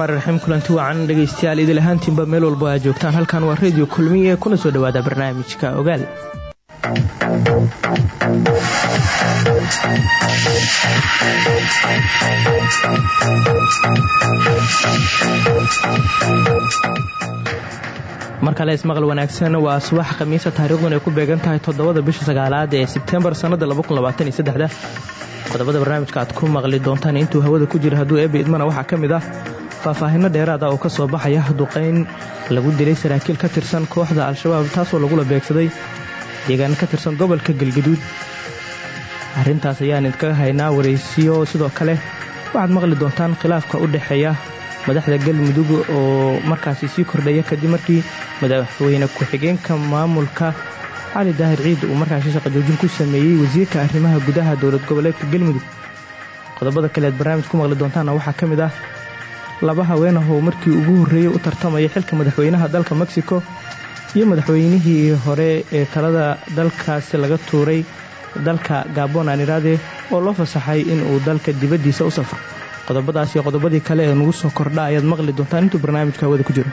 raxmaan raxiim kulanti wacan dhegaystayaal idil ahaantiinba meel walba aad joogtaan. Halkan waa reediyo kulmiye kuna soo dhowaada barnaamijka ogaal. Mar ismaqal wanaagsan waa subax khamiisa taariikhdun ay ku beegan tahay toddobada bisha sagaalaad ee sebtembar sannada qodobada barnaamijka aad ku maqli doontaan intuu hawada ku jira hadduu eebbi idmana waxaa ka ah faahfaahinno dheeraada oo ka soo baxaya duqayn lagu dilay saraakiil ka tirsan kooxda al-shabaab taasoo lagula beegsaday deegaan ka tirsan gobolka galgaduud arrintaas ayaan idinkaga haynaa waraysiyo sidoo kale waxaad maqli doontaan khilaafka u dhexeeya madaxda galmudug oo markaasi sii kordhaya kadib markii madaxweyne ku-xigeenka maamulka cali daahir ciid uu markaasi shaqajoojin ku sameeyey wasiirka arrimaha gudaha dowlad goboleedka galmudug. Qodobada kale aad barnaamij ku maqli doontaana waxaa ka mid ah laba haweenah oo markii ugu horreeyey u tartamaya xilka madaxweynaha dalka mexico iyo madaxweynihii hore ee talada dalkaasi laga tuuray dalka gabon aaniraade oo loo fasaxay inuu dalka dibaddiisa u safro. Qodobadaas iyo qodobadii kale ee nagu soo kordha ayaad maqli doontaan. Intuu barnaamijka hawada ku jiro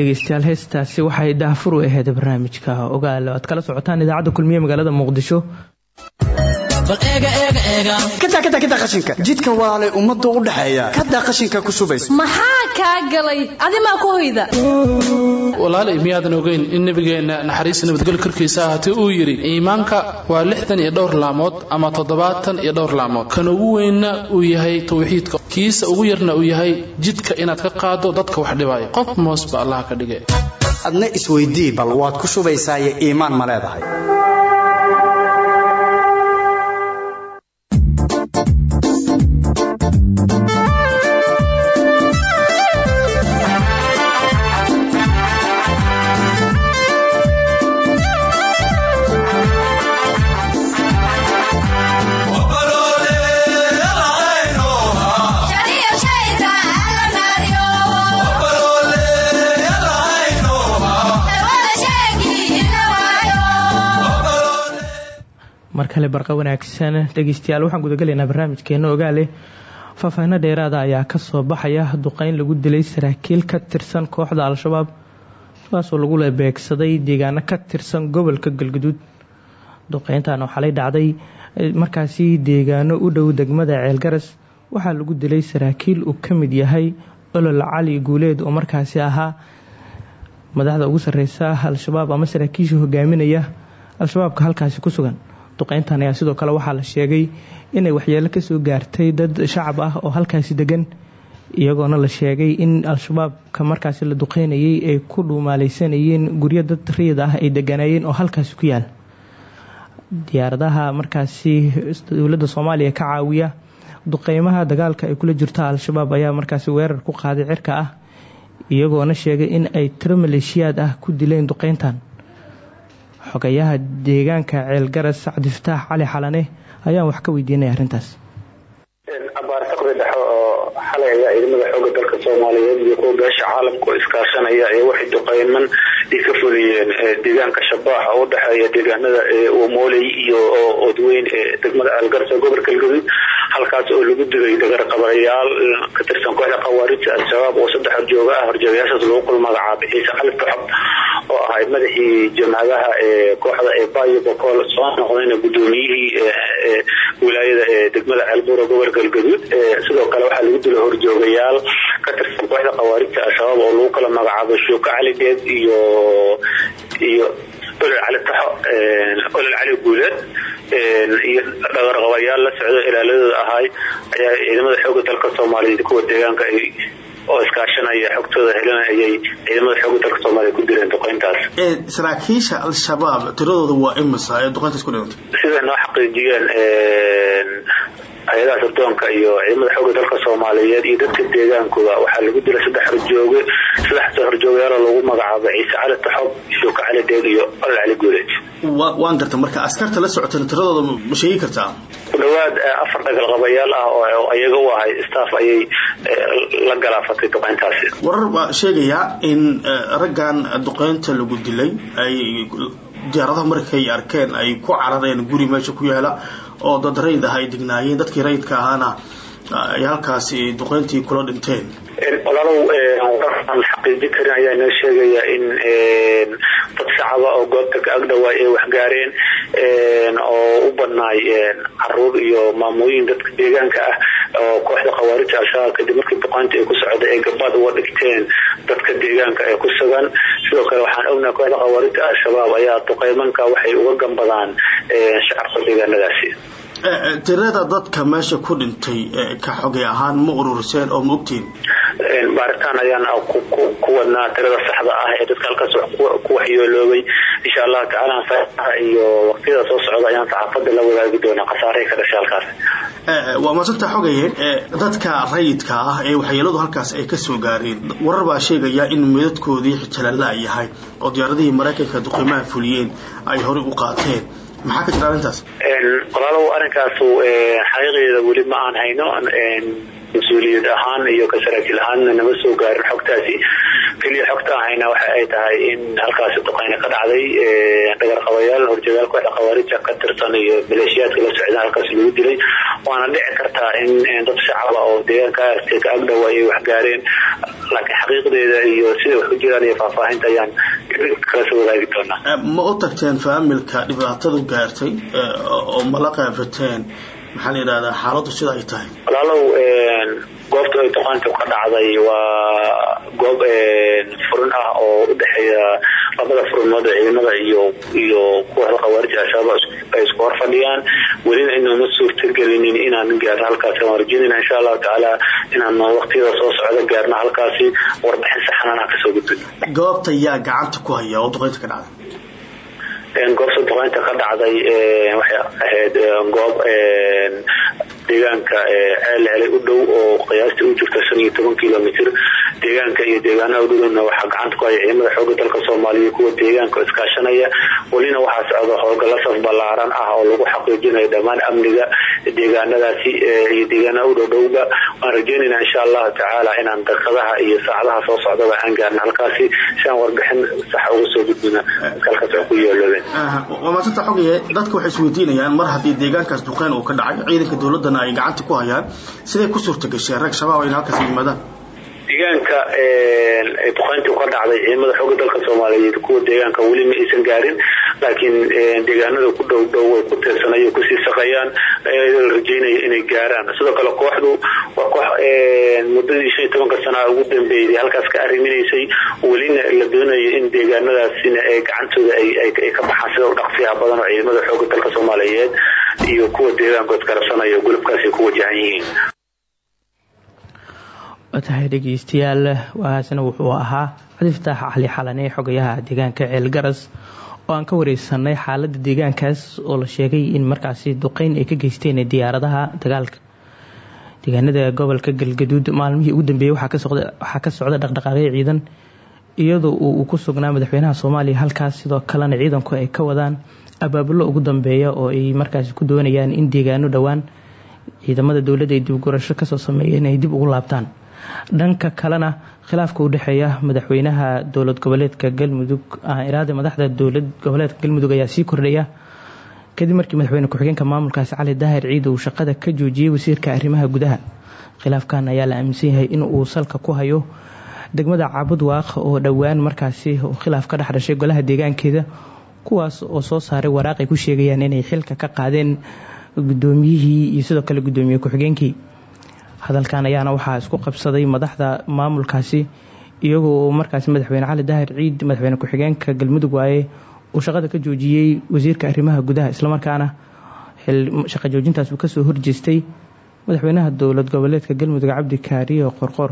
dhegeystayaal heestaasi waxay daafur u aheyd barnaamijka. Ogaal aad kala socotaan idaacadda kulmiye magaalada muqdisho. Qashinka. Jidka waalay ummadu u dhaxeeya kadaa qashinka ku shubayso maxaa kaa galay? Adimaa ku hoyda? Walaalay miyaadan ogeyn in nabigeenna naxariis nabadgelyo korkiisa ahaatee uu yidhi iimaanka waa lixdan iyo dhowr laamood ama toddobaatan iyo dhowr laamood. Kan ugu weynna uu yahay tawxiidka kiisa ugu yarna uu yahay jidka inaad ka qaado dadka wax dhibaayo. Qof moos ba allah ka dhige adna isweydii bal waad ku shubaysaayo iimaan ma leedahay mar barqa wanaagsan. Dhegeystayaal waxaan gudagelaynaa barnaamijkeena ogaale. Faahfaahino dheeraada ayaa ka soo baxaya. Duqeyn lagu dilay saraakiil ka tirsan kooxda al-shabaab kuwaasoo lagu beegsaday deegaano ka tirsan gobolka galguduud. Duqeyntan oo xalay dhacday markaasi deegaano u dhow degmada ceelgaras. Waxaa lagu dilay saraakiil uu ka mid yahay olol cali guuleed oo markaasi ahaa madaxda ugu sareysa al-shabaab ama saraakiisha hogaaminaya. Al-shabaabka halkaasi ku sugan duqeyntan ayaa sidoo kale waxaa la sheegay inay waxyeelo ka soo gaartay dad shacab ah oo halkaasi degan iyagoona la sheegay in al-shabaabka markaasi la duqeynayay ay ku dhuumaaleysanayeen guryo dad riyid ah ay deganayeen oo halkaasi ku yaal. Diyaaradaha markaasi dowladda soomaaliya ka caawiya duqeymaha dagaalka ay kula jirto al-shabaab ayaa markaasi weerar ku qaaday cirka ah iyagoona sheegay in ay tiro maleeshiyaad ah ku dileen duqeyntan xogayaha deegaanka ceelgaras cabdifataax cali xalane ayaan wax ka weydiinaya arrintaas. Abaartaqdi dhexe oo xalay ayaa ciidamada xooga dalka soomaaliyeed iyo kuwa caalamka iskaashanaya ee waxay duqeyman ay ka fuliyeen deegaanka shabaax oo udhexeeya deegaanada wamooley iyo odweyn ee degmada ee gobolka galgaduud halkaas oo lagu dilay dagarqabayaal ka tirsan kooxda khawaarijta al-shabaab oo saddex horjooga ah horjoogayaashaas lagu kul magacaabay ciise cali tuxab oo ahay madaxii jamhadaha ee kooxda ee bayo bokool soo noqdayna gudoomiyihii wilaayada ee degmada ceelbuura gobol galgaduud sidoo kale waxaa lagu dilay horjoogayaal ka tirsan kooxda khawaarijta al-shabaab oo lagu kala magacaabay shuuka cali deed iyo iyo olol cali taxo olol cali guuleed iyo dhagarqabayaal la socdo ilaaladooda ahaay ayaa ciidamada xooga dalka soomaaliyeed kuwa deegaanka ay oo iskaashanaya xogtooda helan ayay ciidamada xooga dalka soomaaliya ku dileen duqeyntaas. Saraakiisha al-shabaab tiradooda waa imisa ee duqeyntaas ku dhintay siday noo xaqiijiyeen hay'adaha sirdoonka iyo ciidamada xooga dalka soomaaliyeed iyo dadka deegaankuba waxaa lagu dilay saddex horjooge saddexda horjoogayaalo lagu magacaabay ciise cali taxob shuuka cali deeg iyo cali guuleed. Waan garta marka askarta la socotana tiradooda ma sheegi kartaa? Ku dhawaad afar dhagalqabayaal ah oo ayaga u ahay staff ayay la galaafatay duqeyntaasi warar baa sheegaya in raggan duqeynta lagu dilay ay diyaaradaha markay arkeen ay ku carareen guri meesha ku yaalla oo dad rayid ah ay dignaayeen dadkii rayidka ahaana ay halkaasi duqeyntii kula dhinteen walaalow wararaan xaqiijin karin ayaa inoo sheegaya in dad shacaba oo goobta ka agdhawaay ay waxgaareen oo u badnaay carruur iyo maamooyin dadka deegaanka ah oo kooxda khawaarijta al-shabaab kadib markii duqeynta ay ku socday ay gabaad uga dhigteen dadka deegaanka ee ku sugan. Sidoo kale waxaan ognahay kooxda khawaarijta al-shabaab ayaa duqeymanka waxay uga gambadaan shacabka deegaanadaasi tirada dadka meesha ku dhintay ka xogay ahaan ma ururiseen oo ma ogtiin? Baaritaan ayaan ku wadnaa tirada saxda ah ee dadka halkaas ku waxyooloobay. Insha allahu tacaala saaa iyo waqtiyada soo socda ayaan saxaafada la wadaagi doonaa khasaarey ka dhashay halkaas. Waa maasanta xogaye dadka rayidka ah ee waxyeeladu halkaas ay ka soo gaareen. Warar baa sheegaya in meedadkoodii xijalala yahay oo diyaaradihii maraykanka duqiimaha fuliyeen ay horey u qaateen maxaa ka jira arrintaas? Walaalow arrinkaasu xaqiiqeeda weli ma aan hayno mas'uuliyad ahaan iyo ka saraakiil ahaanna nama soo gaarin xogtaasi. Keliya xogta ahayna waxa ay tahay in halkaasi duqeyne ka dhacday dhagarqabayaal horjeedaal kooxda khawaarija ka tirsan iyo maleeshiyaadka la socdaan halkaasi lagu dilay. Waana dhici kartaa in dad shacaba oo deegaanka ka agdhow ay waxgaareen laakiin xaqiiqdeeda iyo sida wax ku jiraan iyo faahfaahinta ayaan ma u tagteen faamilka dhibaatadu gaartay oo mala qaafateen? Maxaa la yidhahdaa xaaladdu sida ay tahay? Walaalow goobta ay duqaantu ka dhacday waa goob furin ah oo udhexeeya labada furimood ee ciidamada iyo kuwa khawaarija al-shabaab ay isku hor fadhiyaan. Welina inooma suurtagelinin inaan gaarno halkaasi. Waan rajeynayna insha allahu tacaala inaan waqtiyada soo socda gaarno halkaasi. Warbixin saxanana ka soo gudbin. Goobta yaa gacanta ku haya oo duqaynta ka dhacday? Goobta duqaynta ka dhacday waxay ahayd goob deegaanka ceele helay u dhow oo qiyaastii u jirta shan iyo toban kilomitr deegaanka iyo deegaanaha udhowna waxaa gacanta ku haya ciidamada xooga dalka soomaaliya kuwa deegaanka iskaashanaya welina waxaa socda howlgalla saf ballaaran ah oo lagu xaqiijinayo dhammaan amniga deegaanadaasi iyo deegaanaha u dhowdhowba waan rajeynayna insha allahu tacaala inaan daqiiqadaha iyo saacadaha soo socdaba aan gaarno halkaasi si aan warbixin sax uga soo gudbina. Halkaas ku yeeloobeen waa maasanta xogaye dadka waxay isweydiinayaan mar haddii deegaankaas duqeyn uu ka dhacay ciidanka dowladdana ay gacanta ku hayaan siday ku suurta gasheen rag shabaab in halkaas yimaadaan. Deegaanka duqayntii ka dhacday ciidamada xooga dalka soomaaliyeed kuwa deegaanka weli ma aysan gaarin laakiin deegaanada ku dhow dhow way ku tiirsanay ku sii saqayaan la rajeynaya inay gaaraan. Sidoo kale kooxdu waa koox muddadii shan iyo tobanka sana ugu dambeeyay halkaas ka arriminaysay welina la doonayo in deegaanadaasina gacantooda ay ka baxaan. Sida u badan ciidamada xooga dalka soomaaliyeed iyo kuwa deegaanka isgarabsanaya gulubkaasi ku wajahan yihiin tahay dhegeystayaal waaasna wuxuu ahaa cadiftaax cali xalane xogayaha deegaanka ceelgaras oo aan ka wareysanay xaalada deegaankaas oo la sheegay in markaasi duqeyn ay ka geysteen diyaaradaha dagaalka. Deegaanada gobolka galgaduud maalmihii ugu dambeeyey waxaa ka socda dhaqdhaqaaqyo ciidan iyadoo uu ku sugnaa madaxweynaha soomaaliya halkaas sidoo kalena ciidanku ay ka wadaan abaabulo ugu dambeeya oo ay markaasi ku doonayaan in deegaano dhowaan ciidamada dowladda ay dibgurasho ka soo sameeyeen ay dib ugu laabtaan. Dhanka kalena khilaafka u dhexeeya madaxweynaha dowlad goboleedka galmudug iraada madaxda dowlad goboleedka galmudug ayaa sii kordhaya. Kadib markii madaxweyne ku-xigeenka maamulkaasi cali daahir ciid uu shaqada ka joojiyey wasiirka arrimaha gudaha. Khilaafkan ayaa la aaminsan yahay in uu salka ku hayo degmada caabud waaq oo dhowaan markaasi khilaaf ka dhex dhashay golaha deegaankeeda kuwaas oo soo saaray waraaq ay ku sheegayaan inay xilka ka qaadeen gudoomiyihii iyo sidoo kale gudoomiye ku-xigeenkii. Hadalkan ayaana waxaa isku qabsaday madaxda maamulkaasi iyagoo markaasi madaxweyne cali daahir ciid madaxweyne ku-xigeenka galmudug waaye uu shaqada ka joojiyey wasiirka arrimaha gudaha islamarkaana shaqa joojintaas uu ka soo horjeestay madaxweynaha dowlad goboleedka galmudug cabdi kaariyo qorqor.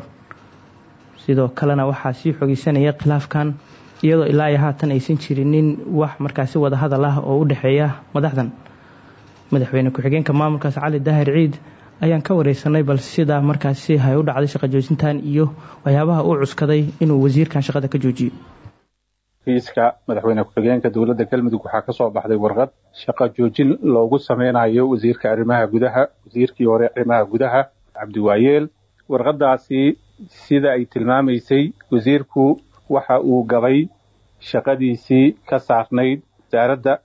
Sidoo kalena waxaa sii xogeysanaya khilaafkan iyadoo ilaa iyo haatan aysan jirinin wax markaasi wada hadal ah oo u dhexeeya madaxdan. Madaxweyne ku-xigeenka maamulkaas cali daahir ciid ayaan ka wareysanay bal sida markaasi hay u dhacday shaqa joojintan iyo waxyaabaha uu cuskaday inuu wasiirkan shaqada ka joojiyo. Kiiska madaxweyne ku-xigeenka dowladda galmudug waxaa ka soo baxday warqad shaqa joojin loogu sameynayo wasiirka arrimaha gudaha wasiirkii hore arrimaha gudaha cabdiwaayeel warqadaasi sida ay tilmaamaysay wasiirku waxa uu gabay shaqadiisii ka saarnayd wasaaradda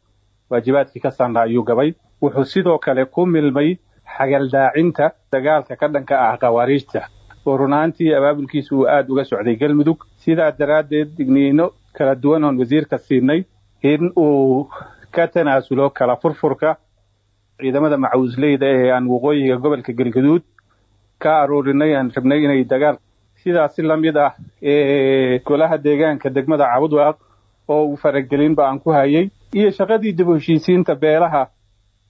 waajibaadkii ka saarnaa ayuu gabay. Wuxuu sidoo kale ku milmay xagaldaacinta dagaalka ka dhanka ah khawaariijta oo runaantii abaabulkiisu uu aada uga socday galmudug. Sidaa daraaddeed digniino kala duwan oon wasiirka siinay in uu ka tanaasulo kala furfurka ciidamada macawisleyda ee aan waqooyiga gobolka galgaduud ka aroorinay aan rabnay inay dagaal sidaasi la mid ah ee golaha deegaanka degmada cabudwaaq oo uu faragelinba aan ku hayay iyo shaqadii dib heshiisiinta beelaha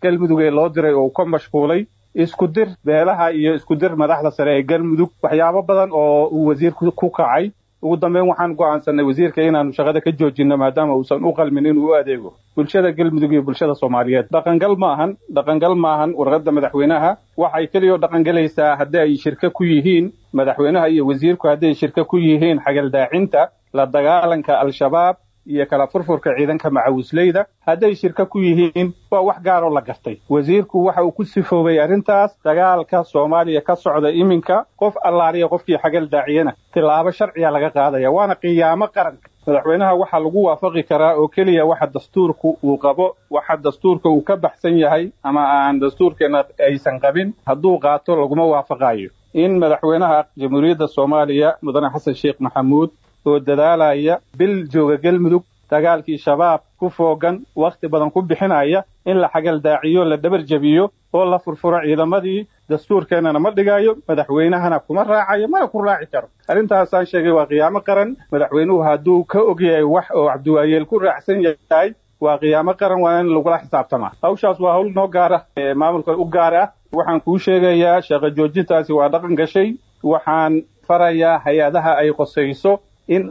galmudug ee loo diray oo uu ka mashquulay isku dir beelaha iyo isku dir madaxda sare ee galmudug waxyaabo badan oo uu wasiirku ku kacay ugu dambeyn waxaan go'aansanay wasiirka inaanu shaqada ka joojinno maadaama uusan u qalmin inuu u adeego bulshada galmudug iyo bulshada soomaaliyeed. Dhaqangal maahan dhaqangal maahan warqadda madaxweynaha. Waxay keliya dhaqangelaysaa haddii ay shirka ku yihiin madaxweynaha iyo wasiirku haddii ay shirka ku yihiin xagaldaacinta la dagaalanka al-shabaab iyo kala furfurka ciidanka macawisleyda hadday shirka ku yihiin waa wax gaaroo la gartay. Wasiirku waxa uu ku sifoobay arrintaas dagaalka soomaaliya ka socda iminka qof allaaliya qofkii xagal daaciyana tilaabo sharciya laga qaadaya waana qiyaamo qaranka madaxweynaha waxaa lagu waafaqi karaa oo keliya waxa dastuurku uu qabo waxa dastuurka uu ka baxsan yahay ama aan dastuurkeena aysan qabin hadduu qaato laguma waafaqayo in madaxweynaha jamhuuriyadda soomaaliya mudane xasan sheekh maxamuud oo dadaalaya bil jooga galmudug dagaalkii shabaab ku foogan wakhti badan ku bixinaya in la xagaldaaciyo la dhabar jebiyo oo la furfuro ciidamadii dastuurkeennana ma dhigayo madaxweynahana kuma raacayo mana ku raaci karo. Arrintaasaan sheegay waa qiyaamo qaran madaxweynuhu hadduu ka ogyahay wax oo cabdiwaayeel ku raacsan yahay waa qiyaamo qaran waa in lagula xisaabtamaa. Hawshaas waa hawl noo gaara maamulka u gaar ah. Waxaan kuu sheegayaa shaqo joojintaasi waa dhaqan gashay. Waxaan farayaa hay'adaha ay qosayso in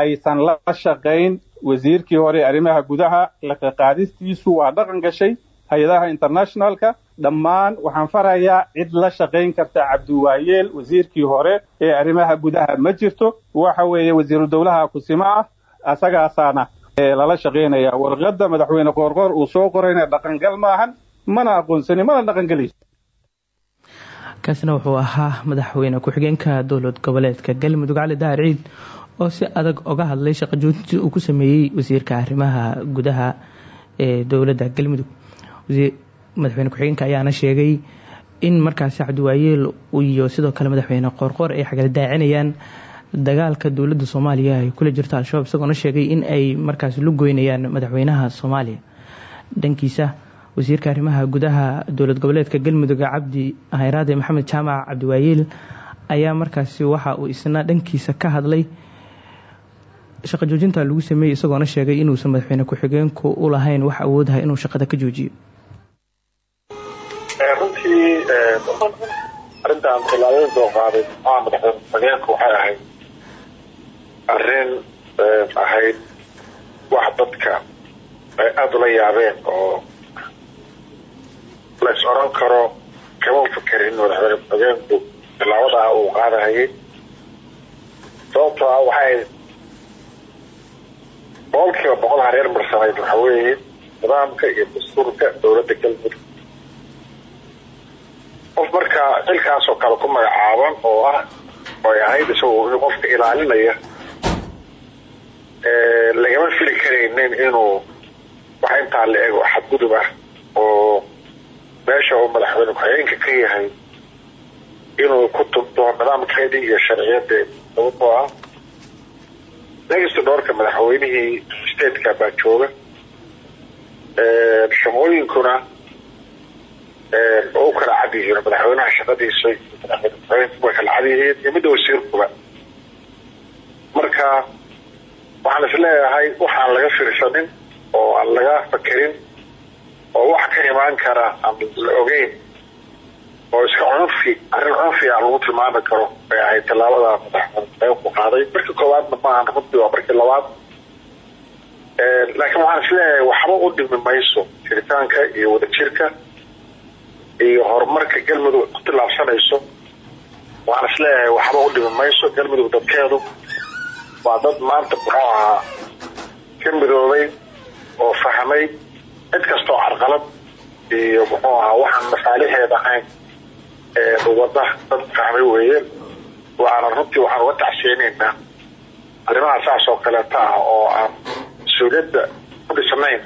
aysan la shaqayn wasiirkii hore arrimaha gudaha laqaqaadistiisu waa dhaqan gashay. Hay'adaha internationalka dhammaan waxaan farayaa cid la shaqayn karta cabdiwaayeel wasiirkii hore ee arrimaha gudaha. Ma jirto waxa weeye wasiiru dowlaha kusimo ah asagaasaana lala shaqaynaya. Warqadda madaxweyne qoorqoor uu soo qorayna dhaqangal maahan mana aqoonsani mana dhaqangelayso kaasina wuxuu ahaa madaxweyne ku-xigeenka dowlad goboleedka galmudug cali dahar ciid oo si adag oga hadlay shaqo joojintii uu ku sameeyey wasiirka arrimaha gudaha ee dowladda galmudug. Madaxweyne ku-xigeenka ayaana sheegay in markaasi cabdiwaayeel iyo sidoo kale madaxweyne qoorqoor ay xagaldaacinayaan dagaalka dowladda soomaaliya ay kula jirto al-shabaab sheegay in ay markaasi lu goynayaan madaxweynaha soomaaliya. Dhankiisa wasiirka arrimaha gudaha dowlad goboleedka galmudug cabdi hayraade maxamed jaamac cabdiwaayeel ayaa markaasi waxa uu isna dhankiisa ka hadlay shaqo joojinta lagu sameeyey isagoona sheegay inuusan madaxweyne ku-xigeenku u lahayn wax awoodaha inuu shaqada ka joojiyo. Runtii arrintan tilaabada soo qaaday maa madaxweyne ku-xigeenku waxay ahayd arrin ahayd wax dadka ay aada ula yaabeen oo la is oran karo kama fekerin madaxweyne ku-xigeenku tilaabadaa uu qaadahayay. Sababtoo ah waxay boqol kiiba boqol hareer marsanayd waxa weeye nidaamka iyo dastuurka dowladda galmudug qof markaa xilkaas oo kale ku magacaaban oo ah ay ahayd isagoo qofka ilaalinaya lagama fili karaynin inuu wax intaa la ego xadgudub ah oo meesha uu madaxweyne ku-xigeenka ka yahay inuu ku tunto nidaamkeedii iyo sharciyadeedi sababtoo ah next dhoorka madaxweynihii stateka baa jooga shaqooyinkuna oo u kala cad yihiin madaxweynaha shaqadiisa. Way kala cad yihiin iyo midda wasiirkuba. Marka waxaan is waxaan laga fiirsanin oo aan laga fakerin oo wax ka imaan kara aan ogeyn oo iska cunfi arrin cunfi a lagu tilmaami karo ay ahayd tallaabada madaxweyneku qaaday markii koowaadna maahan runtii waa markii labaad laakiin waxaan is leeyahay waxba u dhimi mayso jiritaanka iyo wadajirka iyo horumarka galmudug ku tillaabsanayso waxaan is leeyahay waxba u dhimi mayso galmudug dadkeedu waa dad maanta muxuu ahaa ka midoobay oo fahmay cid kastoo carqalad iyo muxuu ahaa waxaan masaalixeed ahayn wada dad fahmay weeye waxaana runtii waxaan uga tacsiyeynaynaa arrimaha saas oo kaleeta ah oo aan mas'uuliyadda ku dhisnayn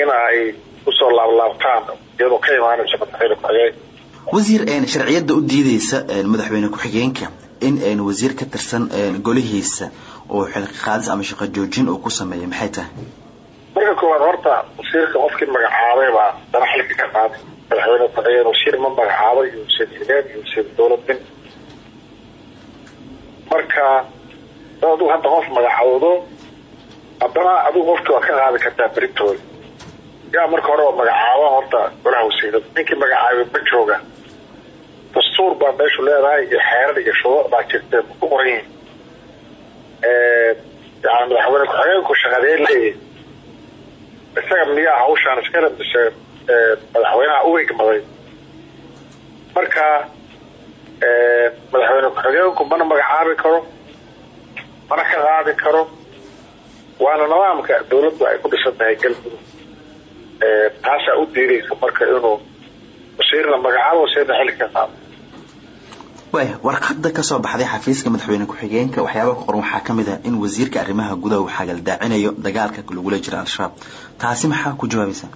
in ay u soo laablaabtaan iyadoo ka imaanaysa madaxweyne ku-xigeen wasiir sharciyadda u diideysa madaxweyne ku-xigeenka in wasiir ka tirsan golihiisa oo xilqaadis ama shaqo joojin uu ku sameeyo maxay tahay? Marka koowaad horta wasiirka qofkii magacaabay baa dana xilka ka qaaday madaxweyne ku-xigeen wasiir ma wasiir xigeen iyo wasiir dowladin marka adigu hadda qof magacawdo haddana adigu qofkii waa ka qaadi kartaa berintooda yaa marka hore oo magacaabo horta golaha wasiirada ninkii magacaabay ma jooga dastuur baa meeshu leedahay iyo xeerar iyo shuruuc baa jirtee ku qoran yihiin yani madaxweyne ku-xigeenku shaqadee leeyahy isaga miyaa hawshaan iskala mise madaxweynaha u egmaday marka madaxweyne ku-xigeenku mana magacaabi karo mana ka qaadi karo waana nidaamka dawladdu ay ku dhisan tahay galmudug taasaa u diidaysa marka inuu wasiirna magacaabo wasiirna xilli ka qaado waaya warqada ka soo baxday xafiiska madaxweyne ku-xigeenka waxyaaba ku qoran waxaa ka mid ah in wasiirka arrimaha gudaha uu xagaldaacinayo dagaalka lagula jira al-shabaab. Taasi maxaa ku jawaabaysaa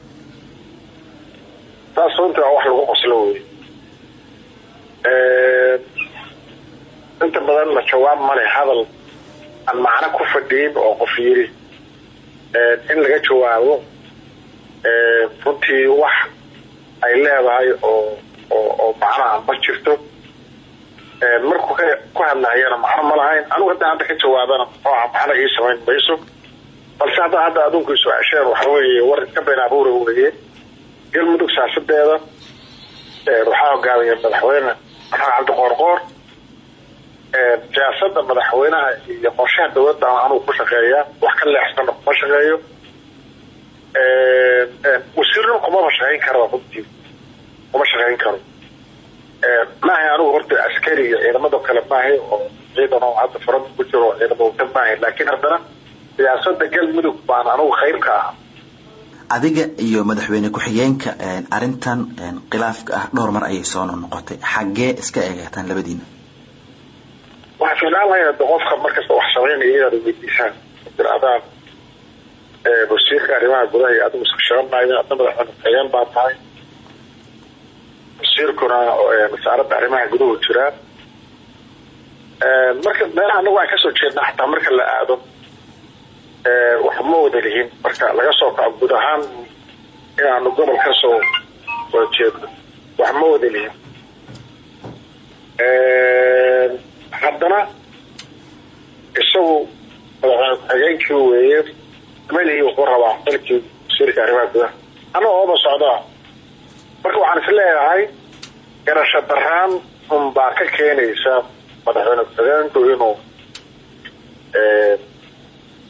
taas runtii waa wax lagu qoslo wey inta badanna jawaab male hadal aan macno ku fadhiin oo qof yiri. In laga jawaabo runtii wax ay leedahay oo oo oo macnaha ma jirto. Markuu ka ku hadlahayana macno ma lahayn. Anigu hadda hadda ka jawaabana nooca macno ii samayn mayso. Balse hadda hadda adduunka isu cesheen waxa weeye war iska been abuura weeye galmudug siyaasadeeda waxaa hogaamiya madaxweyne maxamed cabdi qoorqoor. Siyaasada madaxweynaha iyo qorshaha dawladda anugu ku shaqeeya wax ka leexsana kuma shaqeeyo. Wasiirnimo kumaba shaqayn karo runtii kuma shaqayn karo. Maahay anigu horta askari iyo ciidamado kale maahay oo ciidan oo hadda faranta ku jiro ciidamo wata maahay laakiin haddana siyaasada galmudug baan anigu qayb ka ah adiga iyo madaxweyne ku-xigeenka arintan khilaafka ah dhowr mar ayay soo noqotay. Xaggee iska eegataan labadiina. Waxaa fiicnaan lahayd hadda qofka markasta wax samaynaya inaad weydiisaan. Tirahdaan wasiirka arrimaha gudaha iyo adigu iska shaqanaydin adna madaxweyne ku-xigeen baa tahay. Wasiirkuna wasaaradda arrimaha guduhu jiraan. Marka meelaha anagu aan ka soo jeedna xataa marka la aado wax ma wada lihin. Marka laga soo kaco guud ahaan inaanu gobol ka soo soo jeedno. Wax ma wada lihin. Haddana isagu madaxweyne ku-xigeenkii weeye melihii wuxuu rabaa xilkii wasiirka arrimaha gudaha. Ana ooba socdaa marka waxaan is leeyahay garasho daraan un baa ka keenaysa madaxweyne ku-xigeenku inuu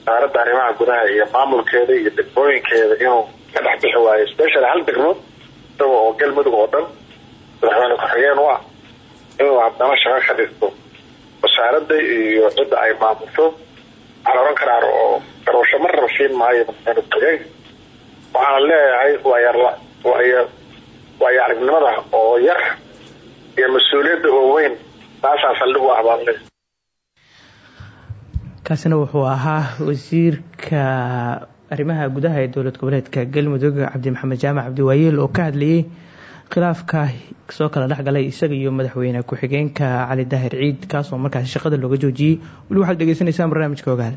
wasaaradda arrimaha gudaha iyo maamulkeeda iyo degmooyinkeeda inuu ka dhex bixi waayo. Special hal degmo isaga oo galmudug oo dhan madaxweyne ku-xigeen u ah inuu haddana shaqo ka dhigto wasaaradda iyo cidda ay maamulto waxaa la oran karaa oo garowsho marnaba siin maayo madaxweyne ku-xigeenka waxaana leeyahay waaya waayo aragnimada oo yar iyo mas'uuliyadda oo weyn taasaa saldhig u ah baan leeyahay kaasina wuxuu ahaa wasiirka arrimaha gudaha ee dowlad goboleedka galmudug cabdi maxamed jaamac cabdiwaayeel oo ka hadlayay khilaafka soo kala dhexgalay isaga iyo madaxweyne ku-xigeenka cali daahir ciid kaasoo markaasi shaqada looga joojiyey weli waxaad dhegeysanaysaan barnaamijka ogaal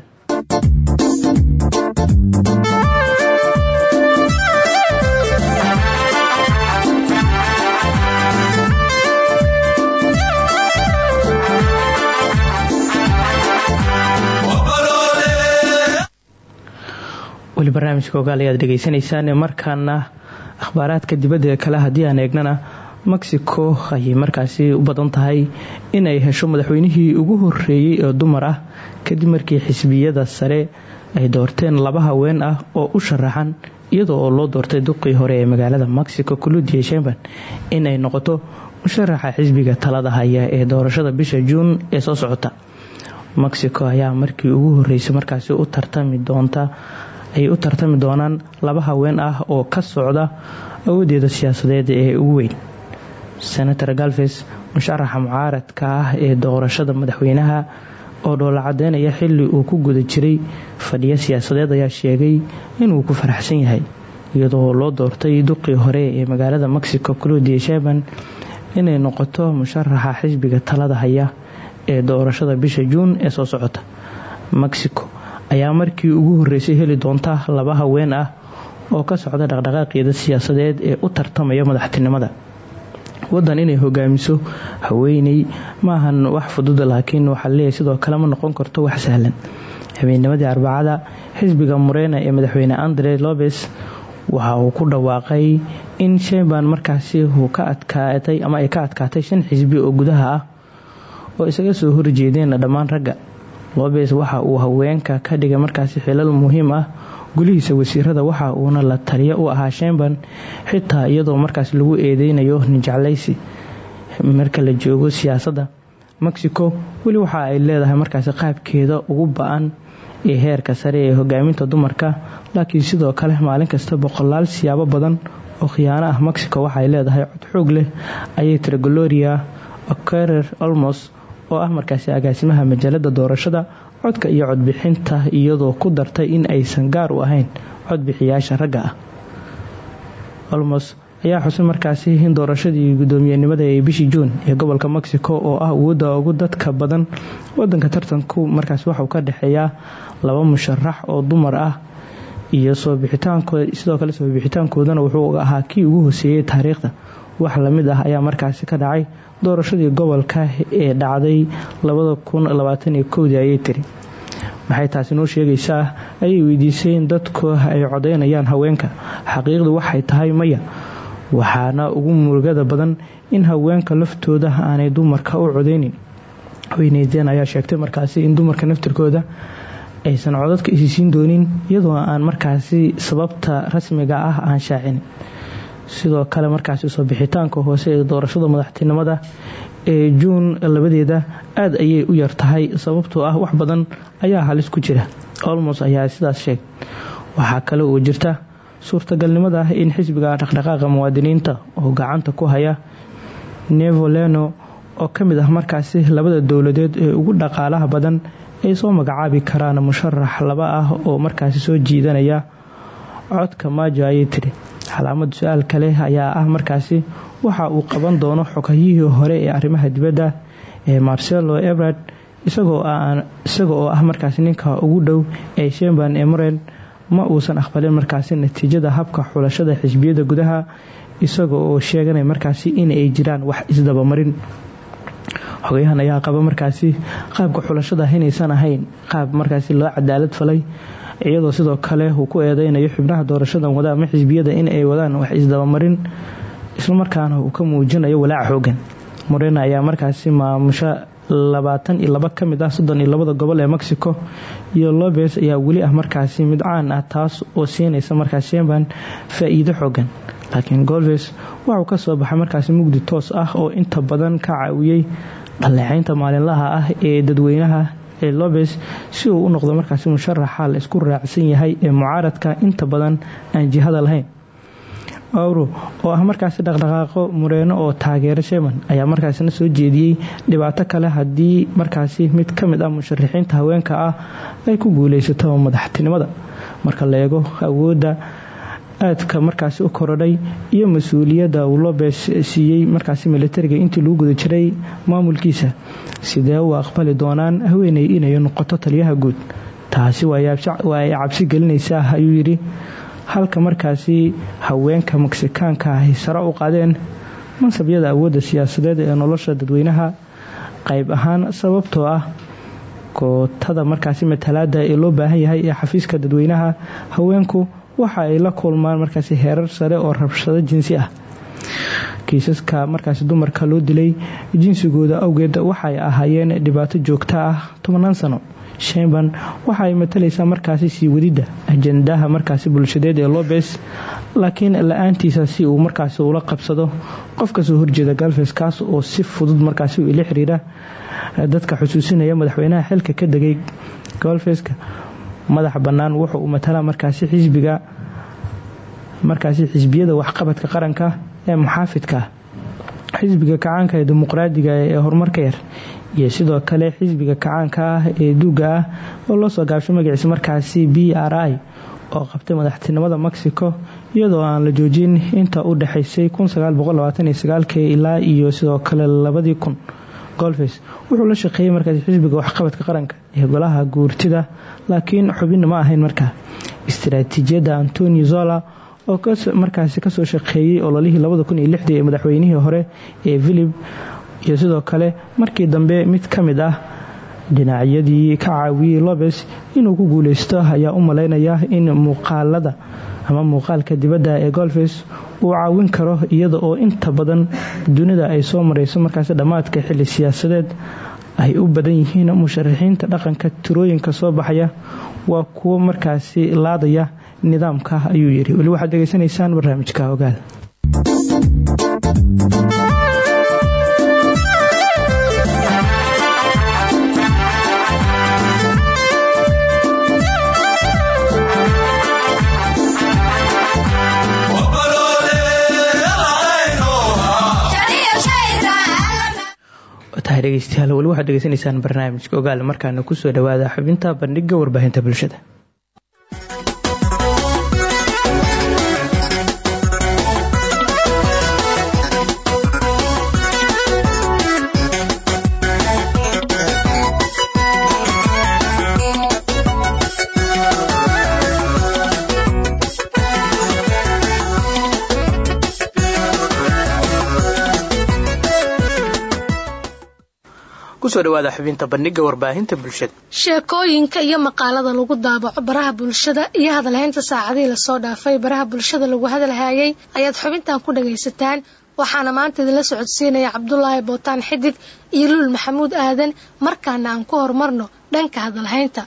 weli barnaamijka ogaal ayaad dhegeysanaysaan markaana akhbaaraadka dibadda kale haddii aan eegnana mexico ayay markaasi u badan tahay inay hesho madaxweynihii ugu horeeyey ee dumar ah kadib markii xisbiyada sare ay doorteen laba haween ah oo u sharaxan iyadoo oo loo doortay duqii hore ee magaalada mexico coludia shemban inay noqoto musharaxa xisbiga talada haya ee doorashada bisha juun ee soo socota. Mexico ayaa markii ugu horeysay markaasi u tartami doonta ay u tartami doonaan laba haween ah oo ka socda awoodeeda siyaasadeed ee ugu weyn. Senator galves musharaxa mucaaradka ah ee doorashada madaxweynaha oo dhoola cadeynaya xili uu ku guda jiray fadhiyo siyaasadeed ayaa sheegay inuu ku faraxsan yahay iyadoo loo doortay duqii hore ee magaalada mexico coludia sheban inay noqoto musharaxa xisbiga talada haya ee doorashada bisha juun ee soo socota. Mexico ayaa markii ugu horeysay heli doonta laba haween ah oo ka socda dhaqdhaqaaqeeda siyaasadeed ee u tartamaya madaxtinimada. Wadan inay hogaamiso haweeney maahan wax fudud laakiin waxaa leeyahay sidoo kale ma noqon karto wax sahlan. Habeennimadii arbacada xisbiga murena ee madaxweyne andre lobes waxa uu ku dhawaaqay in sheyban markaasi uu ka adkaatay ama ay ka adkaatay shan xisbi oo gudaha ah oo isaga soo horjeedeen dhammaan ragga lobes waxa uu haweenka ka dhigay markaasi xilal muhiim ah. Gulihiisa wasiirada waxa uuna la taliyo u ahaa shemban xitaa iyadoo markaas lagu eedeynayo ninjeclaysi marka la joogo siyaasadda mexico weli waxa ay leedahay markaasi qaabkeeda ugu ba'an ee heerka sare ee hogaaminta dumarka. Laakiin sidoo kale maalin kasta boqolaal siyaabo badan oo khiyaano ah mexico waxaay leedahay cod xoog leh ayay tiri gloria okerer olmos oo ah markaasi agaasimaha majaalada doorashada codka iyo codbixinta iyadoo ku dartay in aysan gaar u ahayn codbixiyaasha ragga ah. Olmos ayaa xusay markaasi in doorashadii guddoomiyenimada ee bishii juun ee gobolka mexico oo ah awoodda ugu dadka badan wadanka tartanku markaasi waxauu ka dhexeeyaa laba musharax oo dumar ah iyo sidoo kale soo bixitaankoodana wuxuu ahaa kii ugu hoseeyey taariikhda. Wax la mid ah ayaa markaasi ka dhacay doorashadii gobolka ee dhacday ayay tiri. Maxay taasi noo sheegaysaa? Ayay weydiisay in dadku ay codaynayaan haweenka. Xaqiiqdu waxay tahay maya waxaana ugu murugada badan in haweenka laftooda aanay dumarka u codaynin haweeneydeen ayaa sheegtay markaasi in dumarka naftirkooda aysan codadka isisiin doonin iyadoo aan markaasi sababta rasmiga ah aan shaacin sidoo kale markaasi soo bixitaanka hoose ee doorashada madaxtinimada ee juun labadeeda aad ayay u yar tahay. Sababtoo ah wax badan ayaa halis ku jira. Olmos ayaa sidaas sheeg. Waxaa kale oo jirta suurtagalnimada in xisbiga dhaqdhaqaaqa muwaadiniinta oo gacanta ku haya nevoleno oo ka mid ah markaasi labada dowladeed ee ugu dhaqaalaha badan ay soo magacaabi karaan musharax laba ah oo markaasi soo jiidanaya. Codka maajo ayay tiri calaamad su'aal kale ayaa ah markaasi waxa uu qaban doono xogayihii hore ee arrimaha dibadda ee marcelo ebrard isaga oo ah markaasi ninka ugu dhow ee shemban emorel ma uusan aqbalin markaasi natiijada habka xulashada xisbiyada gudaha isaga oo sheeganay markaasi in ay jiraan wax isdabamarin xogayahan ayaa qaba markaasi qaabka xulashada inaysan ahayn qaab markaasi loo cadaalad falay iyadoo sidoo kale uu ku eedeynayo xubnaha doorashadan wada ama xisbiyada in ay wadaan wax isdabamarin islamarkaana uu ka muujinayo walaac xoogan morena ayaa markaasi maamusha labaatan iyo laba ah soddon iyo labada gobol ee mexico iyo lobes ayaa weli ah markaasi mid caan ah taas oo siinaysa markaas shemban faa-iido xoogan laakiin golves waxuu ka soo baxay markaasi mugdi toos ah oo inta badan ka caawiyey dhaleeceynta maalinlaha ah ee dadweynaha ee lobes si uu u noqdo markaasi musharaxa la isku raacsan yahay ee mucaaradka inta badan aan jihada lahayn. Awro oo ah markaasi dhaqdhaqaaqo mureeno oo taageero sheman ayaa markaasina soo jeediyey dhibaato kale haddii markaasi mid ka mid ah musharaxiinta haweenka ah ay ku guuleysato madaxtinimada. Marka la eego awoodda aadka markaasi u korodhay iyo mas'uuliyadda uu lobes siiyey markaasi militariga intii lagu guda jiray maamulkiisa. Sidee u aqbali doonaan haweeney inay noqoto taliyaha guud? Taasi waa ay cabsi gelinaysaa ayuu yidhi. Halka markaasi haweenka meksikaanka ahy sare u qaadeen mansabyada awoodda siyaasadeed ee nolosha dadweynaha qayb ahaan sababtoo ah kootada markaasi matalaada ee loo baahan yahay ee xafiiska dadweynaha haweenku waxa ay la kulmaan markaasi heerar sare oo rabshado jinsi ah. Kiisaska markaasi dumarka loo dilay jinsigooda awgeed waxay ahaayeen dhibaato joogto ah tobannaan sano. Shemban waxa ay matalaysaa markaasi sii wadidda ajandaha markaasi bulshadeed ee lobes laakiin la'aantiisa si uu markaasi ula qabsado qof ka soo horjeeda galves kaas oo si fudud markaasi ila xiriira dadka xusuusinaya madaxweynaha xilka ka degay golfeska madaxa bannaan wuxa uu matalaa markaasi xisbiga markaasi xisbiyada waxqabadka qaranka ee muxaafidka. Xisbiga kacaanka ee dimuqraadiga ee horumarka yar iyo sidoo kale xisbiga kacaanka ah ee duuga ah oo loo soo gaabshay magaciisa markaasi b r oo qabtay madaxtinimada mexico iyadoo aan la joojin inta u dhexaysay ilaa iyo sidoo kale labadii kun golfes wuxuu la shaqeeyey markaasi xisbiga waxqabadka qaranka ee golaha guurtida laakiin xubinna ma ahayn markaa istaraatiijiyadda antonio zola oo markaasi ka soo shaqeeyey ololihii ee madaxweynihii hore ee philip iyo sidoo kale markii dambe mid ka mid ah dhinacyadii ka caawiyey lobes inuu ku guuleysto ayaa u malaynaya in muuqaalada ama muuqaalka dibadda ee golfes uu caawin karo iyada oo inta badan dunida ay soo marayso markaasi dhammaadka xili siyaasadeed ay u badan yihiin musharaxiinta dhaqanka tirooyinka soo baxaya waa kuwo markaasi laadaya nidaamka ayuu yidhi. Weli waxaad degeysanaysaan barnaamijka ogaal dhegeystayaal weli waxaad degeysanaysaan barnaamijka ogaal markaana ku soo dhawaada xubinta bandhiga warbaahinta bulshada ku soo dhawaada xubinta bandhiga warbaahinta bulshada. Sheekooyinka iyo maqaalada lagu daabaco baraha bulshada iyo hadalhaynta saacadihii la soo dhaafay baraha bulshada lagu hadalhayay ayaad xubintan ku dhagaysataan. Waxaana maanta idinla socodsiinaya cabdulaahi bootaan xidig iyo luul maxamuud aadan markaana aan ku horumarno dhanka hadalhaynta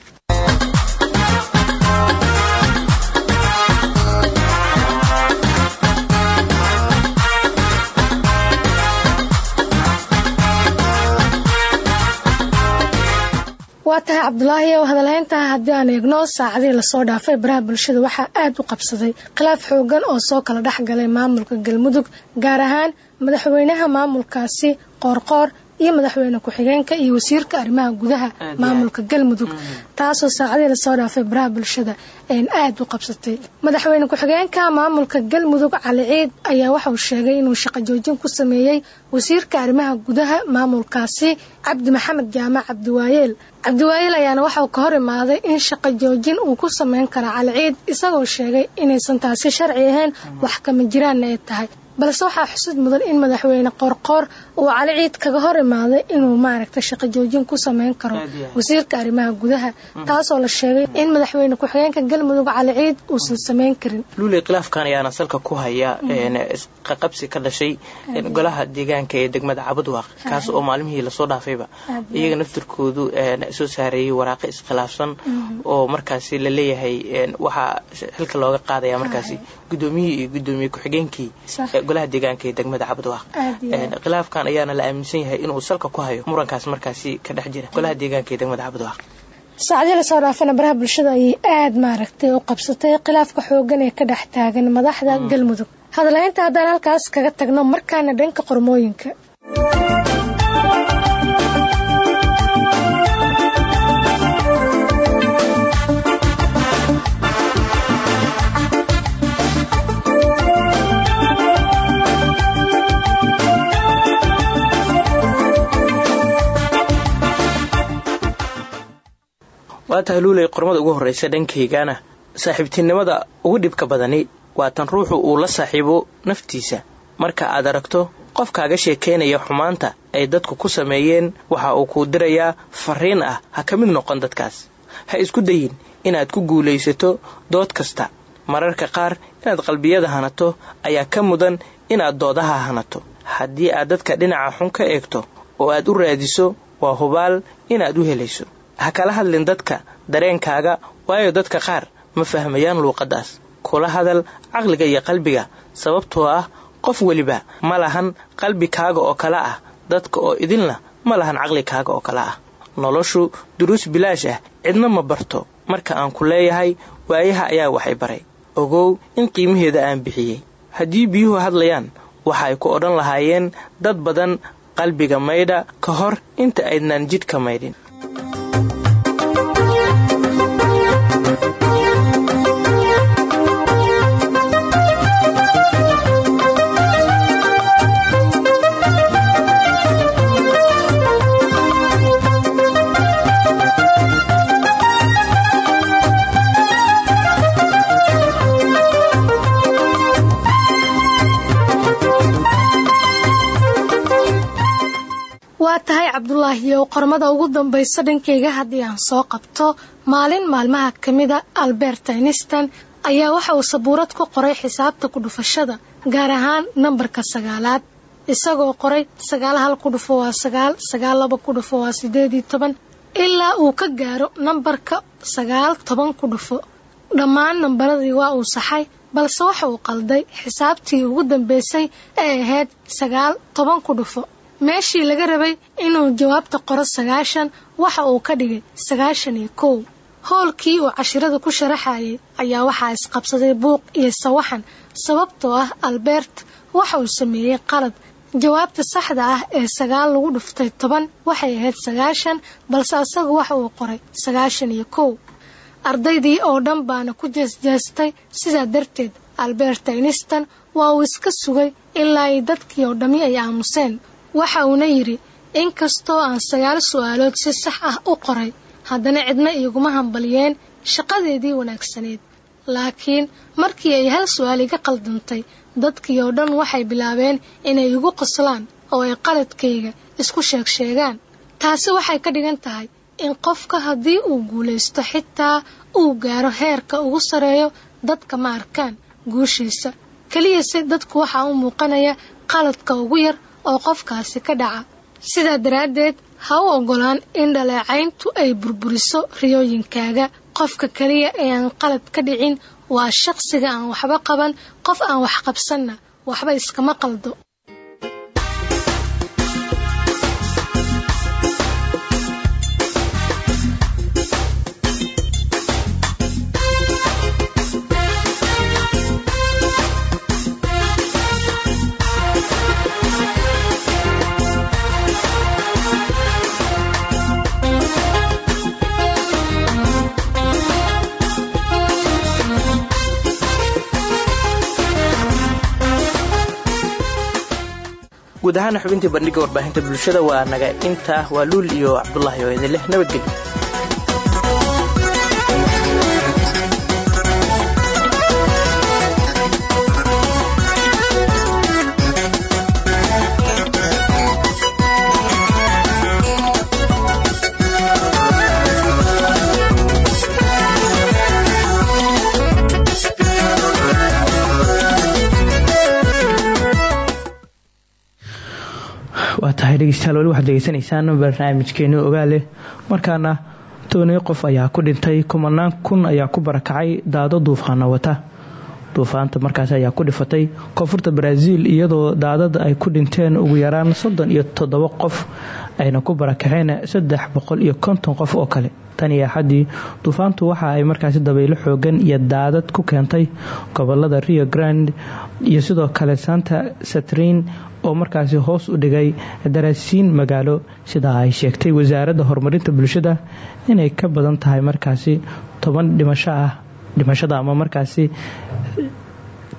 waa tahay cabdulaahi oo hadalhaynta haddii aan eegno saacadihii la soo dhaafay baraha bulshada waxaa aad u qabsaday. Khilaaf xoogan oo soo kala dhex galay maamulka galmudug gaar ahaan madaxweynaha maamulkaasi qoorqoor iyo madaxweyne ku-xigeenka iyo wasiirka arrimaha gudaha maamulka galmudug. Taasoo saacadihii la soo dhaafay baraha bulshada aad u qabsatay. Madaxweyne ku-xigeenka maamulka galmudug cali ciid ayaa waxauu sheegay inuu shaqo joojin ku sameeyey wasiirka arrimaha gudaha maamulkaasi cabdi maxamed jaamac cabdiwaayeel cabdiwaayeel ayaana waxauu ka hor imaaday in shaqo joojin uu ku sameyn kara cali ciid isagoo sheegay inaysan taasi sharci ahayn wax kama jiraanna ay tahay balse waxaa xusud mudan in madaxweyne qoorqoor uu cali ciid kaga hor imaaday inuu maaragta shaqo joojin ku sameyn karo wasiirka arrimaha gudaha. Taasoo la sheegay in madaxweyne ku-xigeenka galmudug cali ciid uusan sameyn karin. Luuley khilaafkan ayaana salka ku haya qaqabsi ka dhashay golaha deegaanka ee degmada cabudwaaq kaas oo maalmihii la soo dhaafayba iyaga naftirkoodu soo saareeyey waraaqo iskhilaafsan oo markaasi la leeyahay waxaa xilka looga qaadaya markaasi gudoomiyihii iyo gudoomiye ku-xigeenkii golaha deegaanka ee degmada cabudwaaq khilaafkan ayaana la aaminsan yahay inuu salka ku hayo murankaas markaasi ka dhex jira golaha deegaanka ee degmada cabudwaaq saacadii la soo dhaafana baraha bulshada ayay aad maaragtay u qabsatay khilaafka xoogan ee ka dhex taagan madaxda galmudug. Hadalhaynta haddaan halkaas kaga tagno markaana dhanka qormooyinka waa tahay luuley qormada ugu horreysa dhankaygana saaxiibtinimada ugu dhibka badani waa tan ruuxu uu la saaxiibo naftiisa. Marka aad aragto qof kaaga sheekaynaya xumaanta ay dadku ku sameeyeen waxa uu kuu dirayaa fariin ah ha ka mid noqon dadkaas. Ha isku dayin inaad ku guulaysato dood kasta. Mararka qaar inaad qalbiyada hanato ayaa ka mudan inaad doodaha hanato. Haddii aad dadka dhinaca xun ka eegto oo aad u raadiso waa hubaal inaad u helayso. Ha kala hadlin dadka dareenkaaga waayo dadka qaar ma fahmayaan luuqaddaas. Kula hadal caqliga iyo qalbiga sababtoo ah qof weliba ma lahan qalbi kaaga oo kale ah dadka oo idinla ma lahan caqli kaaga oo kale ah. Noloshu duruus bilaash ah cidna ma barto. Marka aan ku leeyahay waayaha ayaa waxay baray. Ogow in qiimaheeda aan bixiyey. Haddii biyuhu hadlayaan waxa ku odhan lahaayeen dad badan qalbiga maydha ka hor inta aydnaan jidhka maydhin waa tahay cabdulaahiyow qormada ugu dambaysa dhankayga haddii aan soo qabto maalin maalmaha ka mida albert ainston ayaa waxa uu sabuurad ku qoray xisaabta ku dhufashada gaar ahaan nambarka sagaalaad. Isagoo qoray sagaal hal ku dhufo waa sagaal sagaal laba ku dhufo waa sideed iyo toban ilaa uu ka gaaro nambarka sagaal toban ku dhufo. Dhammaan nambaradii waa uu saxay balse waxa uu qalday xisaabtii ugu dambaysay ee ahayd sagaal toban ku dhufo meeshii laga rabay inuu jawaabta qoro sagaashan waxa uu ka dhigay sagaashan iyo kow. Howlkii uu cashirada ku sharaxayay ayaa waxaa isqabsaday buuq iyo sawaxan sababtoo ah albert waxa uu sameeyey qalad jawaabta saxda ah ee sagaal lagu dhuftay toban waxay ahayd sagaashan balse asagu waxa uu qoray sagaashan iyo kow. Ardaydii oo dhan baana ku jeesjeestay sidaa darteed albert ainston waa uu iska sugay ilaa ay dadkii oo dhammi ay aamuseen waxa uuna yidhi inkastoo aan sagaal su'aalood si sax ah u qoray haddana cidna iiguma hambaliyeen shaqadeedii wanaagsaneed laakiin markii ay hal su'aal iga qaldantay dadkii oo dhan waxay bilaabeen inay igu qoslaan oo ay qaladkayga isku sheeg sheegaan. Taasi waxay ka dhigan tahay in qofka haddii uu guulaysto xitaa uu gaaro heerka ugu sareeyo dadka ma arkaan guushiisa. Keliyase dadku waxaa u muuqanaya qaladka ugu yar oo qofkaasi ka dhaca. Sidaa daraaddeed ha u ogolaan in dhaleecayntu ay burburiso riyooyinkaaga. Qofka keliya ee aan qalad ka dhicin waa shaqsiga aan waxba qaban qof aan wax qabsanna waxba iskama qaldo guud ahaana xubintii bandhiga warbaahinta bulshada waa naga inta waa luul iyo cabdulaahi oo idin nabadgelyo waa tahay dhegeystayaal weli waxaad degeysanaysaan barnaamijkeeni ogaale. Markaana tooniyo qof ayaa ku dhintay kumanaan kun ayaa ku barakacay daado duufaano wata duufaanta markaasi ayaa ku dhifatay. Koonfurta baraaziil iyadoo daadada ay ku dhinteen ugu yaraan soddon iyo toddoba qof ayna ku barakaceen saddex boqol iyo konton qof oo kale. Tan iyo axaddii duufaantu waxa ay markaasi dabaylo xoogan iyo daadad ku keentay gobollada rio grande iyo sidoo kale santa satrin oo markaasi hoos u dhigay daraasiin magaalo. Sidaa ay sheegtay wasaaradda horumarinta bulshada inay ka badan tahay markaasi toban dhimasho ah dhimashada ama markaasi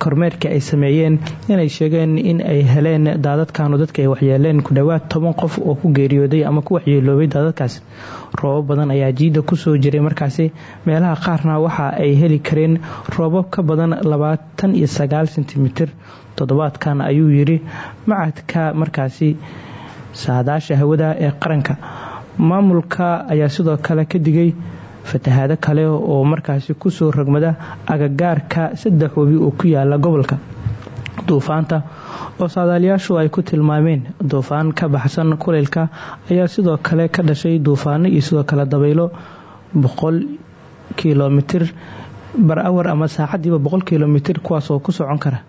kormeerka ay sameeyeen inay sheegeen in ay heleen daadadkanu dadka ay waxyeeleen. Ku dhowaad toban qof oo ku geeriyooday ama ku waxyeeloobay daadadkaas roobab badan ayaa jiida ku soo jiray. Markaasi meelaha qaarna waxa ay heli kareen roobab ka badan labaatan iyo sagaal sentimitir. Toddobaadkan ayuu yidhi macadka markaasi saadaasha hawada ee qaranka. Maamulka ayaa sidoo kale ka digay fatahaado kale oo markaasi ku soo rogmada agagaarka saddex webi oo ku yaalla gobolka. Duufaanta oo saadaalayaashu ay ku tilmaameen duufaan ka baxsan kuleylka ayaa sidoo kale ka dhashay duufaano iyo sidoo kale dabaylo boqol kilomitir bar awar ama saacadiiba boqol kilomitir kuwaasoo ku socon kara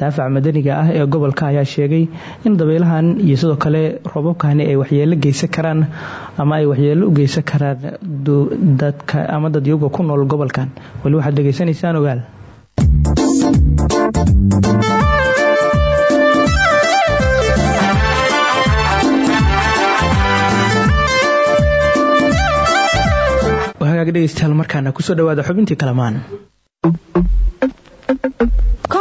daafac madaniga ah ee gobolka ayaa sheegay in dabaylahan iyo sidoo kale roobabkani ay waxyeelo geysan karaan ama ay waxyeelo u geysan karaan dadka ama dadyaga ku nool gobolkan. Weli waxaad degeysanaysaan ogaal? Dhegeystayaal markaana ku soo dhawaada xubintii kalamaan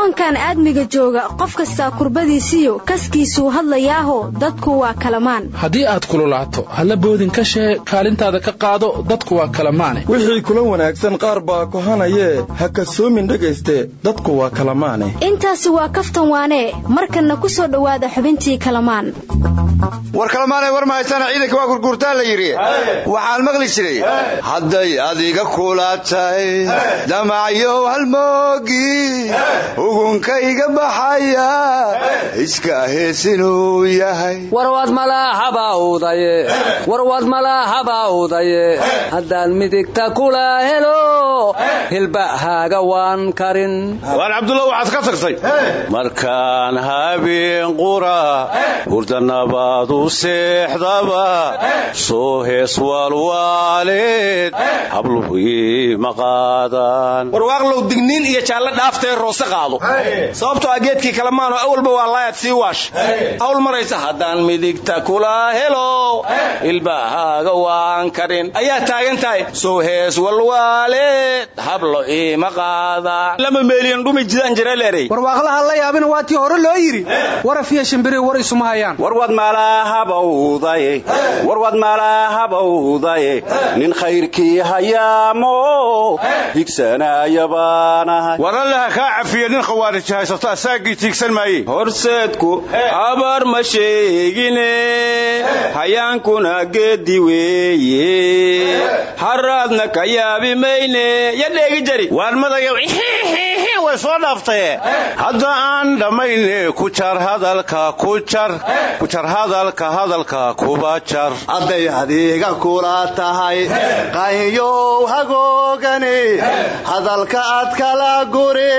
koonkan aadmiga jooga qof kastaa kurbadiisiyo kaskiisuu hadlayaaho dadku waa kalamaan. Haddii aad kululaato halla boodin ka shee kaalintaada ka qaado dadku waa kalamaane wixii kula wanaagsan qaar baa kohanayee ha kasoomin dhegayste dadku waa kalamaane intaasi waa kaftan waanee markanna ku soo dhowaada xubintii kalamaan. War kalamaanay war mahaysana ciidanka waa gurguurtaa la yidhi. Waxaan maqli jiray. Hadday adiga kulaatay damacyow halmoogi ugunkayga baxaya. Iska heesinuu yahay. Warwad malaaxabawdaye warwad malaaxabawdaye haddaan midigta kula helo hilbahaaga waan karin. Waan cabdulla waxaad ka tagtay. Markaan habeen qura hurdanabaadu seexdaba. Soo hees waalwaaleed habluhii ma qaadaan warwaaqlow digniin iyo jaalle dhaaftee roose qaado sababtoo a geedkii kalemaanoo awalba waa laayaad sii waash. Hawl maraysa haddaan midigta kula helo ilbahaaga waan karin. Ayaa taagan tahay sow hees walwaale eed hablo iima qaadaan lama meeliyan dhumi jidaan jira leerey warwaaqlaha la yaabina waa tii hore loo yidhi. Waraf iyo shimbiri war isuma hayaan. Warwad malahabawdaye warwad malahabawdaye nin khayrkii hayaamo higsanaya baanahay warallaha kaa cafiya nin khawaarij haysato asaagii tiigsan maaye horseedku habar ma sheegine hayaankuna geedi weeye. Haraadna ka yaabi mayne ya dheegi jari waanmadayo way soo dhaaftaye hadda aan dhammayne ku jar hadalka ku jar ku jar hadalka hadalka kuba jar. Hadday adiga kula tahay qaynyow hagoogani hadalka ad kala guri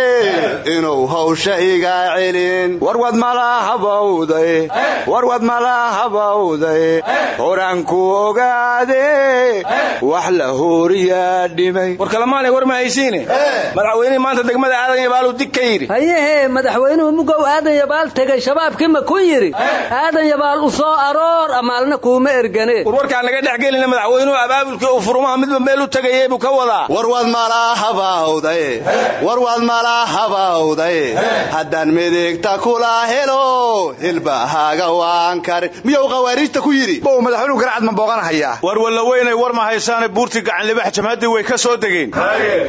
inuu hawsha iga celin. Warwad malahabawday warwad malahabawday horaanku ogaade wax la hooriyaa dhimay. War kalamaanay war ma haysiine? Madaxweynihii maanta degmada aadan yabaalu dig ka yidhi. Hayehee madaxweynuhu mugow aadan yabaal tegay shabaabkii ma ku yidhi. Aadan yabaal u soo aroor amaalna kuuma ergane. Warwarkaa naga dhex gelina madaxweynuhu abaabulkii uu furumaha midba meel u tegayey buu ka wadaa. Warwad malahabawday warwad malahabawday haddaan midigta kula helo hilbahaaga waan karin miyuu khawaariijta ku yidhi? Bow madaxweynuhu garacad ma booqanahayaa war walla weynay war ma haysaane buurtii gacanlibax jamhaddii way ka soo degeen.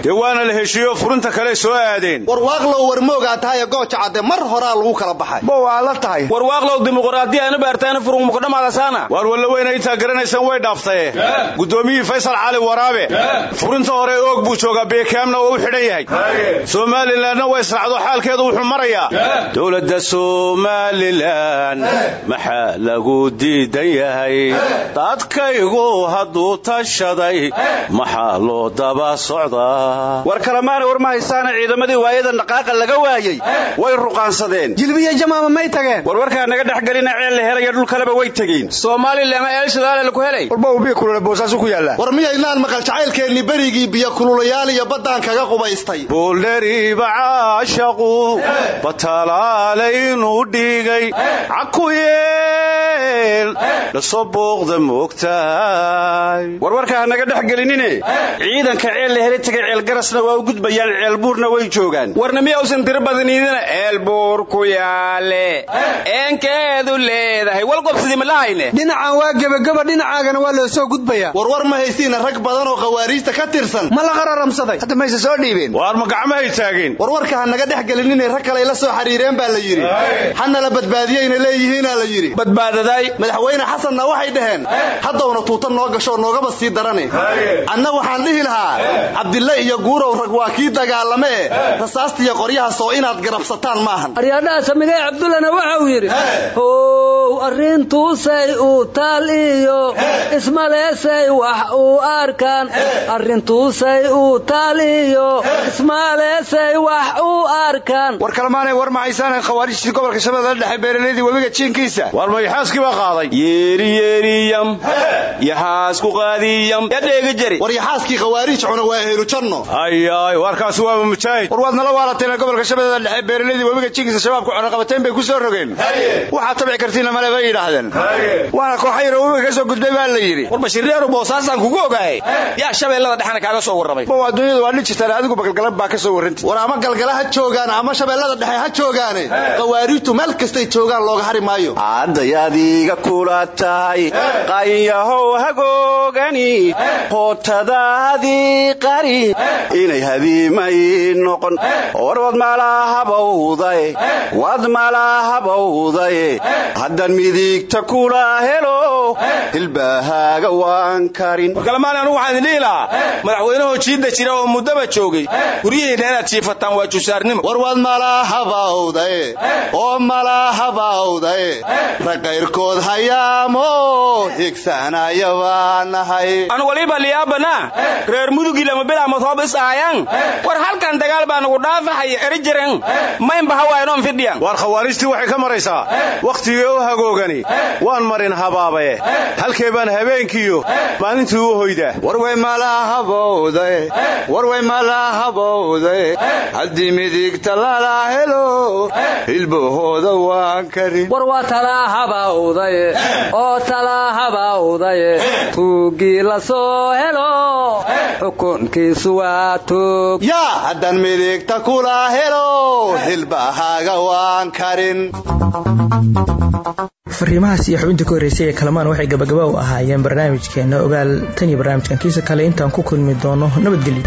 Dee waana la heshiiyo furinta kale soo aadeen. Warwaaqlow warmoogaa tahaye gooja cadde mar horaa lagu kala baxay. Bow aa la tahay. Warwaaqlow dimuqraadiyaana baartaana furung mukadhamaadasaana war walla weyna intaa garanaysaan way dhaaftaye guddoomiyihii faysal cali waraabe. Furinta hore oog buu joogaa beekaamna u xidhan yahay. Somalilanna israacdo xaalkeedu wuxuu marayaa. Dowladda somalilan maxaa lagu diidan yahay? Dadkaygu hadduu tashaday maxaa loo daba socdaa? War kalemaana war ma haysaana ciidamadii waayadan dhaqaaqa laga waayey. Way ruqaansadeen. Jilbiya jamaama may tageen. Warwarkaa naga dhex gelina ceel la helaya dhul kaleba way tegeen somalilan eel shidaale laku helay? Warbow biyo kulule boosaasu ku yaallaa. War miyaynaan maqal jacaylkeennii berigii biyo kululayaal iyo baddaan kaga qubaystay. Buuldheriba caashaqu batalaalaynuu dhigay cakuyeel la soo booqda moogtaay warwarkaa naga dhex gelinine ciidanka ceel la helay tegay ceelgarasna waa u gudbayaan ceelbuurna way joogaan warna miyausan tiro badaniidina ceelbuur ku yaale eenkeedu leedahay walgobsidii ma lahayne dhinacan waa gebagaba dhinacaagana waa loo soo gudbayaa warwar ma haysiina rag badan oo khawaariijta ka tirsan ma la qararamsaday hadda mayse soo dhiibeen waar ma gacmahay taageen warwarka ha naga dhex gelinine rag kaley la soo xiriireen baa la yidhi. Hanala badbaadiyeyna leeyihiinaa la yidhi. Badbaadaday. Madaxweyne xasanna waxay dhaheen haddowna tuuta noo gasho noogaba sii darane anna waxaan dhihi lahaa cabdille iyo guurow rag waa kii dagaalame. E rasaastiiyo qoryahaas oo inaad garabsataan maahan aryaadhaha samigay cabdullana waxau yidhi how arrintuusay uu taal iyo ismaleesay wax uu arkaan. Arrintuusay uu taal iyo ismaleesay wax uu arkaan. War kalemaanay war ma haysaane khawaarijtii gobolka shabeellada dhexe beeralaydii webiga jiinkiisa. War mayxaaskii baa qaaday? Yeeriyeeriyam yaxaasku qaadiyam ya dheegi jari. War yaxaaskii khawaariij cuna waa ehlu janno. Ayaay warkaasi waaba mujaahid war waad nala waalateen gobolka shabeellada dhexe beeralaydii webiga jiinkiisa shabaabku cunaqabateen bay ku soo rogeen. Waxaad tabci kartiinna male bay yidhaahdeen. Waana kooxa yaro webiga ka soo gudbay baa la yidhi. War bashireeru boosaasaan kugu ogaaye yaa shabeellada dhexna kaaga soo warramay. Bow adduunyadu waa dhijitaal adigu bagalgalan baa ka soo warranti. War ama galgala ha joogaan ama shabeellada dhexe ha joogaane khawaariijtu meel kastay joogaan looga hari maayo. Hadday adiga kula tahay qayahow hagoogani hootadaadii qari inay hadiimay noqon war wad malahabawdaye wad malahabawdaye haddan midigta kula helo hilbahaaga waan karin. Warkalamaali anugu waxaan idin dhihi lahaa. Madaxweynahoo jiidda jira oo muddaba joogay. Guryihiinna inaad jiifataan waa jusaarnimo. War wad malahabawdaye oo malahabawdaye rag qayrkood hayaamo higsanaya baa nahay. Anu waliba liyaabana. Reer mudugii lama bilaamad hoob is ahayan war halkan dagaal baa nagu dhaafahaya eri jiran maynba hawaayanoo fidhiyan waar khawaarijtii waxay ka maraysaa. Wakhtigii u hagoogani. Waan marin habaabaye halkee baan habeenkiiyo? Maalintii u hoydaa warway malahabowdaye warway malahabowdaye haddii midigta lala helo hilbahooda waan karin. War waa talaahabawdaye oo talaahabawdaye tuugii la soo helo xukunkiisu waa toog yaa haddaan midigta kula helo hilbahaaga waan karin fariimahaas iyo xubinta ka horreysay ee kalamaan waxay gabagaba u ahaayeen barnaamijkeena ogaal. Tan iyo barnaamijkan kiisa kale intaan ku kulmi doono nabadgelyo